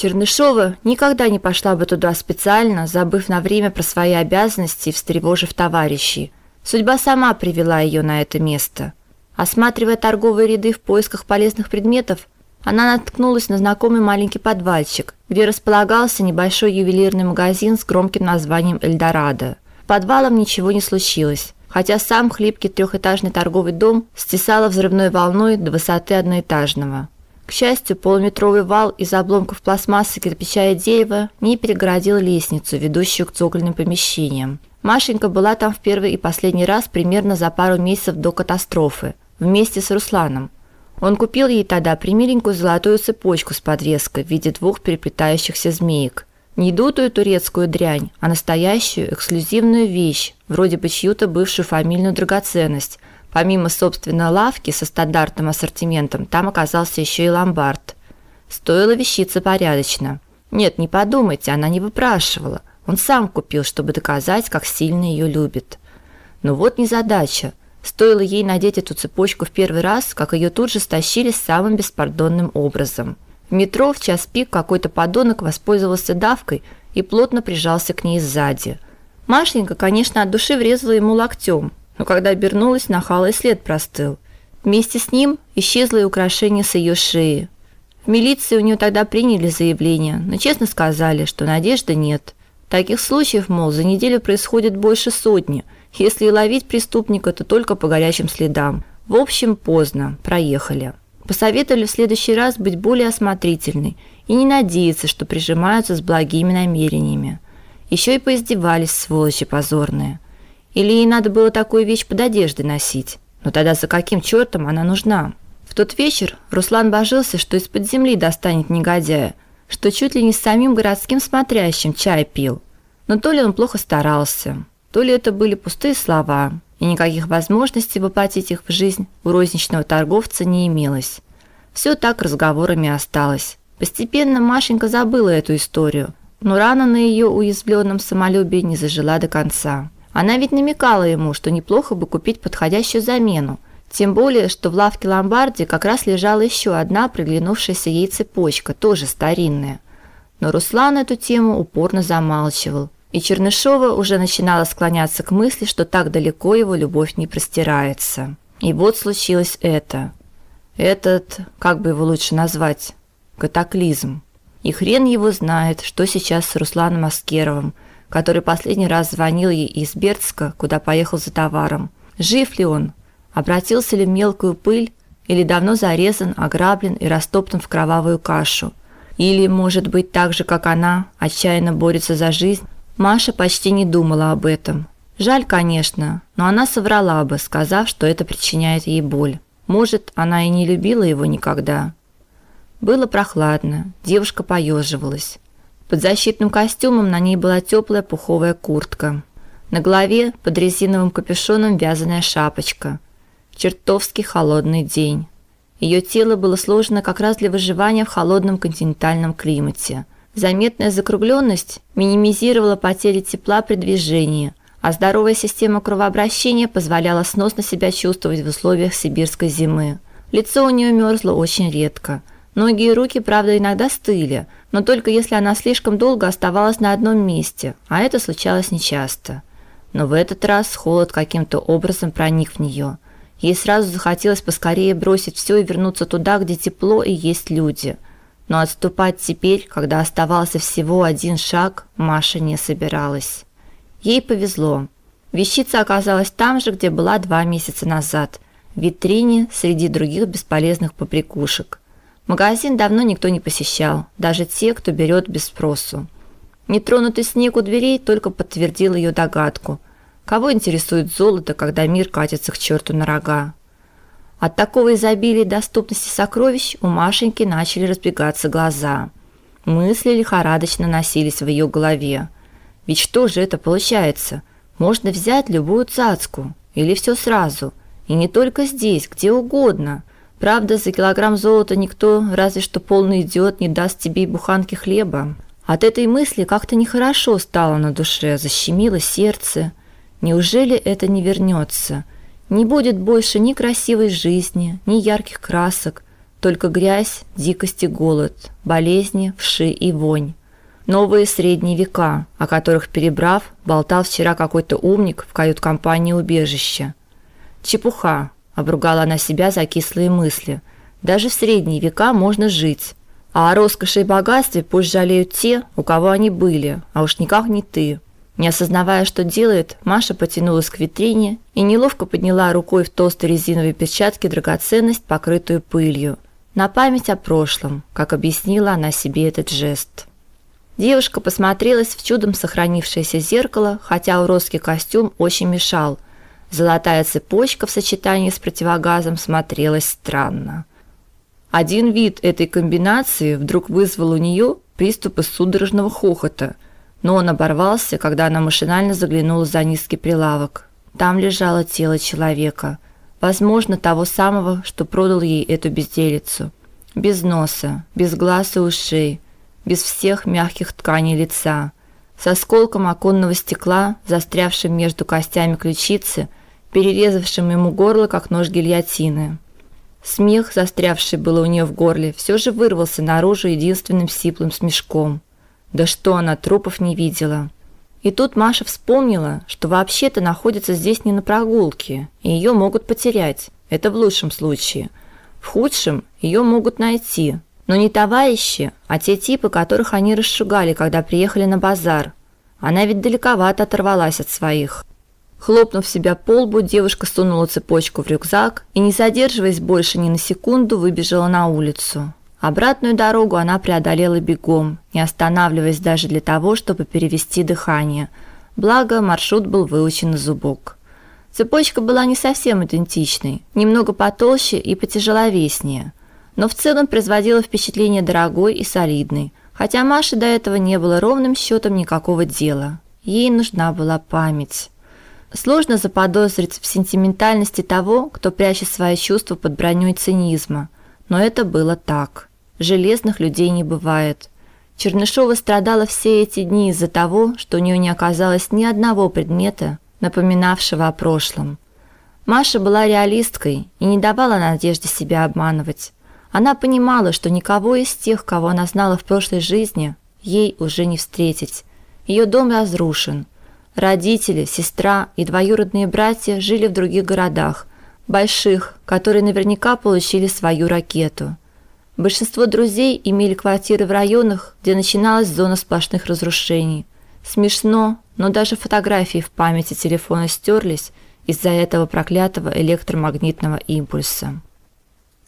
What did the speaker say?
Чернышова никогда не пошла бы туда специально, забыв на время про свои обязанности и встревожив товарищей. Судьба сама привела ее на это место. Осматривая торговые ряды в поисках полезных предметов, она наткнулась на знакомый маленький подвальчик, где располагался небольшой ювелирный магазин с громким названием Эльдорадо. Подвалом ничего не случилось, хотя сам хлипкий трехэтажный торговый дом стесало взрывной волной до высоты одноэтажного. К счастью, полуметровый вал из обломков пластмассы, кирпича и дерева не перегородил лестницу, ведущую к цокольным помещениям. Машенька была там в первый и последний раз примерно за пару месяцев до катастрофы, вместе с Русланом. Он купил ей тогда примиленькую золотую цепочку с подвеской в виде двух переплетающихся змеек. Не дутую турецкую дрянь, а настоящую эксклюзивную вещь, вроде бы чью-то бывшую фамильную драгоценность. Помимо собственной лавки со стандартным ассортиментом, там оказался еще и ломбард. Стоила вещица порядочно. Нет, не подумайте, она не выпрашивала. Он сам купил, чтобы доказать, как сильно ее любит. Но вот незадача. Стоило ей надеть эту цепочку в первый раз, как ее тут же стащили самым беспардонным образом. В метро в час пик какой-то подонок воспользовался давкой и плотно прижался к ней сзади. Машенька, конечно, от души врезала ему локтем, но когда обернулась, нахалый след простыл. Вместе с ним исчезло и украшение с ее шеи. В милиции у нее тогда приняли заявление, но честно сказали, что надежды нет. Таких случаев, мол, за неделю происходит больше сотни – если и ловить преступника, то только по горячим следам. В общем, поздно, проехали. Посоветовали в следующий раз быть более осмотрительной и не надеяться, что прижимаются с благими намерениями. Еще и поиздевались сволочи позорные. Или ей надо было такую вещь под одеждой носить. Но тогда за каким чертом она нужна? В тот вечер Руслан божился, что из-под земли достанет негодяя, что чуть ли не с самим городским смотрящим чай пил. Но то ли он плохо старался, то ли это были пустые слова, и никаких возможностей воплотить их в жизнь у розничного торговца не имелось. Все так разговорами осталось. Постепенно Машенька забыла эту историю, но рана на ее уязвленном самолюбии не зажила до конца. Она ведь намекала ему, что неплохо бы купить подходящую замену, тем более, что в лавке ломбарде как раз лежала еще одна приглянувшаяся ей цепочка, тоже старинная. Но Руслан эту тему упорно замалчивал, и Чернышова уже начинала склоняться к мысли, что так далеко его любовь не простирается. И вот случилось это. Этот, как бы его лучше назвать, катаклизм. И хрен его знает, что сейчас с Русланом Аскеровым, который последний раз звонил ей из Бердска, куда поехал за товаром. Жив ли он? Обратился ли в мелкую пыль или давно зарезан, ограблен и растоптан в кровавую кашу? Или, может быть, так же, как она, отчаянно борется за жизнь, Маша почти не думала об этом. Жаль, конечно, но она соврала бы, сказав, что это причиняет ей боль. Может, она и не любила его никогда. Было прохладно, девушка поеживалась. Под защитным костюмом на ней была теплая пуховая куртка. На голове под резиновым капюшоном вязаная шапочка. Чертовски холодный день. Ее тело было сложено как раз для выживания в холодном континентальном климате – Заметная закругленность минимизировала потери тепла при движении, а здоровая система кровообращения позволяла сносно себя чувствовать в условиях сибирской зимы. Лицо у нее мерзло очень редко. Ноги и руки, правда, иногда стыли, но только если она слишком долго оставалась на одном месте, а это случалось нечасто. Но в этот раз холод каким-то образом проник в нее. Ей сразу захотелось поскорее бросить все и вернуться туда, где тепло и есть люди – но отступать теперь, когда оставался всего один шаг, Маша не собиралась. Ей повезло. Вещица оказалась там же, где была два месяца назад, в витрине среди других бесполезных побрякушек. Магазин давно никто не посещал, даже те, кто берет без спросу. Нетронутый снег у дверей только подтвердил ее догадку. Кого интересует золото, когда мир катится к черту на рога? От такого изобилия и доступности сокровищ у Машеньки начали разбегаться глаза. Мысли лихорадочно носились в ее голове. Ведь что же это получается? Можно взять любую цацку или все сразу, и не только здесь, где угодно. Правда, за килограмм золота никто, разве что полный идиот, не даст тебе и буханки хлеба. От этой мысли как-то нехорошо стало на душе, защемило сердце. Неужели это не вернется? Не будет больше ни красивой жизни, ни ярких красок, Только грязь, дикость и голод, болезни, вши и вонь. Новые средние века, о которых перебрав, болтал вчера какой-то умник в кают-компании убежища. Чепуха, обругала она себя за кислые мысли. Даже в средние века можно жить. А о роскоши и богатстве пусть жалеют те, у кого они были, а уж никак не ты. Не осознавая, что делает, Маша потянулась к витрине и неловко подняла рукой в толстой резиновой перчатке драгоценность, покрытую пылью. На память о прошлом, как объяснила она себе этот жест. Девушка посмотрелась в чудом сохранившееся зеркало, хотя уродский костюм очень мешал. Золотая цепочка в сочетании с противогазом смотрелась странно. Один вид этой комбинации вдруг вызвал у нее приступы судорожного хохота, но он оборвался, когда она машинально заглянула за низкий прилавок. Там лежало тело человека, возможно, того самого, что продал ей эту безделицу. Без носа, без глаз и ушей, без всех мягких тканей лица, с осколком оконного стекла, застрявшим между костями ключицы, перерезавшим ему горло как нож гильотины. Смех, застрявший было у нее в горле, все же вырвался наружу единственным сиплым смешком. Да что она трупов не видела. И тут Маша вспомнила, что вообще-то находится здесь не на прогулке, и ее могут потерять. Это в лучшем случае. В худшем ее могут найти, но не товарищи, а те типы, которых они расшугали, когда приехали на базар. Она ведь далековато оторвалась от своих. Хлопнув себя по лбу, девушка сунула цепочку в рюкзак и, не задерживаясь больше ни на секунду, выбежала на улицу. Обратную дорогу она преодолела бегом, не останавливаясь даже для того, чтобы перевести дыхание. Благо, маршрут был выучен на зубок. Цепочка была не совсем идентичной, немного потолще и потяжеловеснее, но в целом производила впечатление дорогой и солидной, хотя Маше до этого не было ровным счетом никакого дела. Ей нужна была память. Сложно заподозрить в сентиментальности того, кто прячет свои чувства под броней цинизма, но это было так. Железных людей не бывает. Чернышова страдала все эти дни из-за того, что у нее не оказалось ни одного предмета, напоминавшего о прошлом. Маша была реалисткой и не давала надежде себя обманывать. Она понимала, что никого из тех, кого она знала в прошлой жизни, ей уже не встретить. Ее дом разрушен, Родители, сестра и двоюродные братья жили в других городах, больших, которые наверняка получили свою ракету. Большинство друзей имели квартиры в районах, где начиналась зона сплошных разрушений. Смешно, но даже фотографии в памяти телефона стерлись из-за этого проклятого электромагнитного импульса.